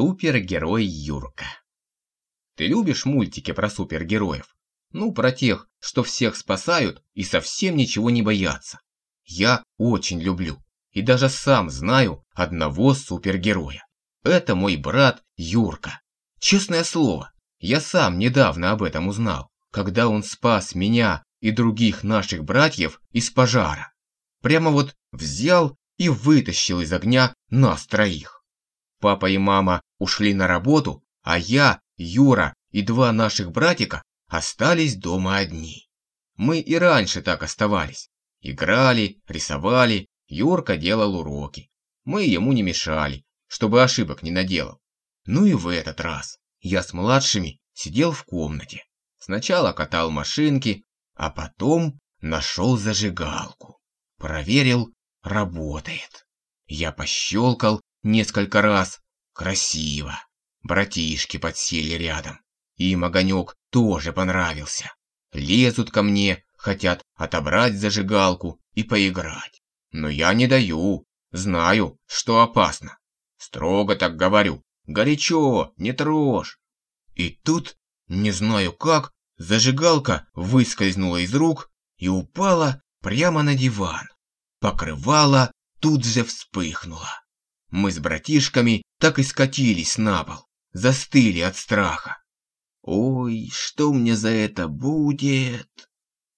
Супергерой Юрка. Ты любишь мультики про супергероев? Ну, про тех, что всех спасают и совсем ничего не боятся. Я очень люблю. И даже сам знаю одного супергероя. Это мой брат Юрка. Честное слово, я сам недавно об этом узнал, когда он спас меня и других наших братьев из пожара. Прямо вот взял и вытащил из огня нас троих. Папа и мама ушли на работу, а я, Юра и два наших братика остались дома одни. Мы и раньше так оставались. Играли, рисовали, Юрка делал уроки. Мы ему не мешали, чтобы ошибок не наделал. Ну и в этот раз я с младшими сидел в комнате. Сначала катал машинки, а потом нашел зажигалку. Проверил, работает. Я пощелкал несколько раз. Красиво. Братишки подсели рядом. Им огонек тоже понравился. Лезут ко мне, хотят отобрать зажигалку и поиграть. Но я не даю, знаю, что опасно. Строго так говорю. Горячо, не трожь. И тут, не знаю как, зажигалка выскользнула из рук и упала прямо на диван. Покрывало тут же вспыхнуло. Мы с братишками так и скатились на пол, застыли от страха. Ой, что мне за это будет?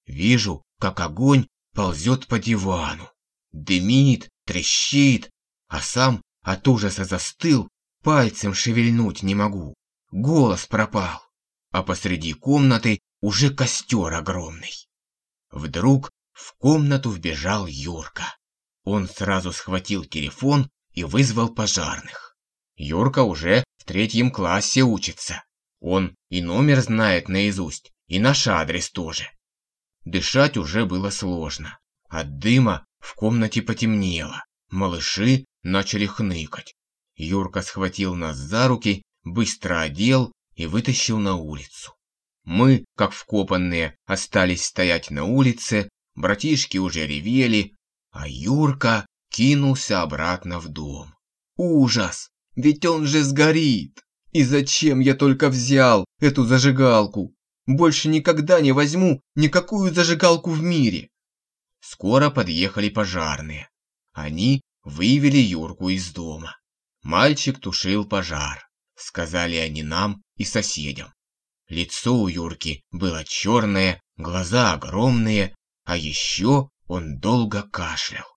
Вижу, как огонь ползет по дивану. Дымит, трещит, а сам от ужаса застыл, пальцем шевельнуть не могу. Голос пропал, а посреди комнаты уже костер огромный. Вдруг в комнату вбежал Юрка. Он сразу схватил телефон и вызвал пожарных. Юрка уже в третьем классе учится. Он и номер знает наизусть, и наш адрес тоже. Дышать уже было сложно. От дыма в комнате потемнело. Малыши начали хныкать. Юрка схватил нас за руки, быстро одел и вытащил на улицу. Мы, как вкопанные, остались стоять на улице, братишки уже ревели, а Юрка кинулся обратно в дом. Ужас! Ведь он же сгорит! И зачем я только взял эту зажигалку? Больше никогда не возьму никакую зажигалку в мире. Скоро подъехали пожарные. Они вывели Юрку из дома. Мальчик тушил пожар, сказали они нам и соседям. Лицо у Юрки было черное, глаза огромные, а еще он долго кашлял.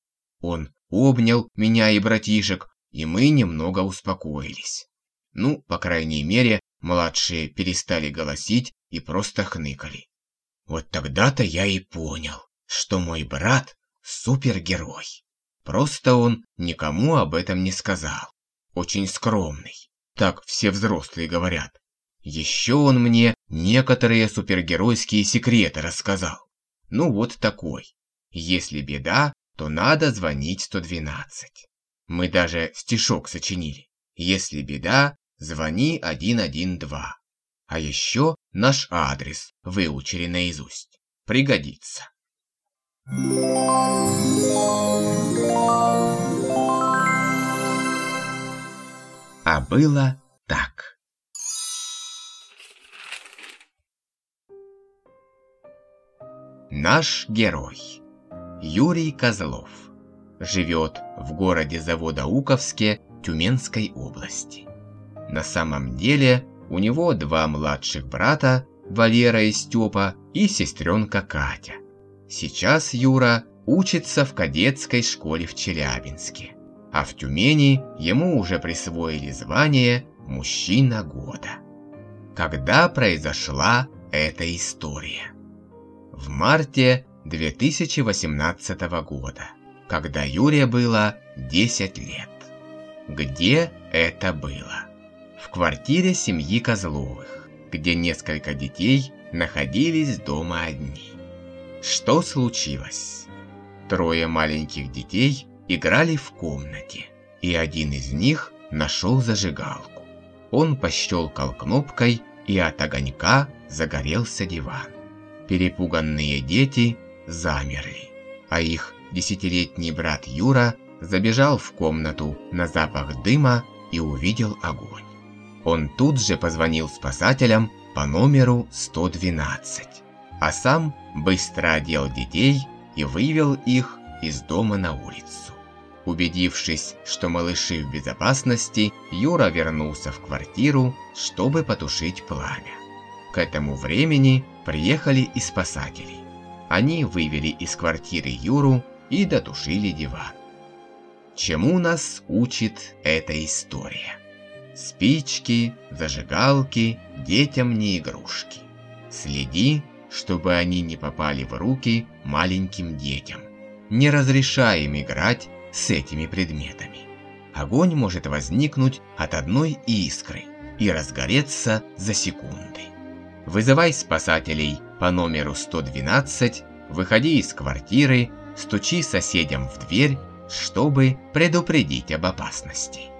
Он обнял меня и братишек, и мы немного успокоились. Ну, по крайней мере, младшие перестали голосить и просто хныкали. Вот тогда-то я и понял, что мой брат супергерой. Просто он никому об этом не сказал. Очень скромный. Так все взрослые говорят. Еще он мне некоторые супергеройские секреты рассказал. Ну вот такой. Если беда, то надо звонить 112. Мы даже стишок сочинили. Если беда, звони 112. А еще наш адрес выучили наизусть. Пригодится. А было так. Наш герой Юрий Козлов живет в городе Заводоуковске Тюменской области. На самом деле у него два младших брата, Валера и Степа, и сестренка Катя. Сейчас Юра учится в кадетской школе в Челябинске, а в Тюмени ему уже присвоили звание «Мужчина года». Когда произошла эта история? В марте 2018 года, когда Юре было 10 лет. Где это было? В квартире семьи Козловых, где несколько детей находились дома одни. Что случилось? Трое маленьких детей играли в комнате, и один из них нашел зажигалку. Он пощелкал кнопкой, и от огонька загорелся диван. Перепуганные дети замерли, а их десятилетний брат Юра забежал в комнату на запах дыма и увидел огонь. Он тут же позвонил спасателям по номеру 112, а сам быстро одел детей и вывел их из дома на улицу. Убедившись, что малыши в безопасности, Юра вернулся в квартиру, чтобы потушить пламя. К этому времени приехали и спасатели. Они вывели из квартиры Юру и дотушили диван. Чему нас учит эта история? Спички, зажигалки, детям не игрушки. Следи, чтобы они не попали в руки маленьким детям. Не разрешай им играть с этими предметами. Огонь может возникнуть от одной искры и разгореться за секунды. Вызывай спасателей по номеру 112, выходи из квартиры, стучи соседям в дверь, чтобы предупредить об опасности.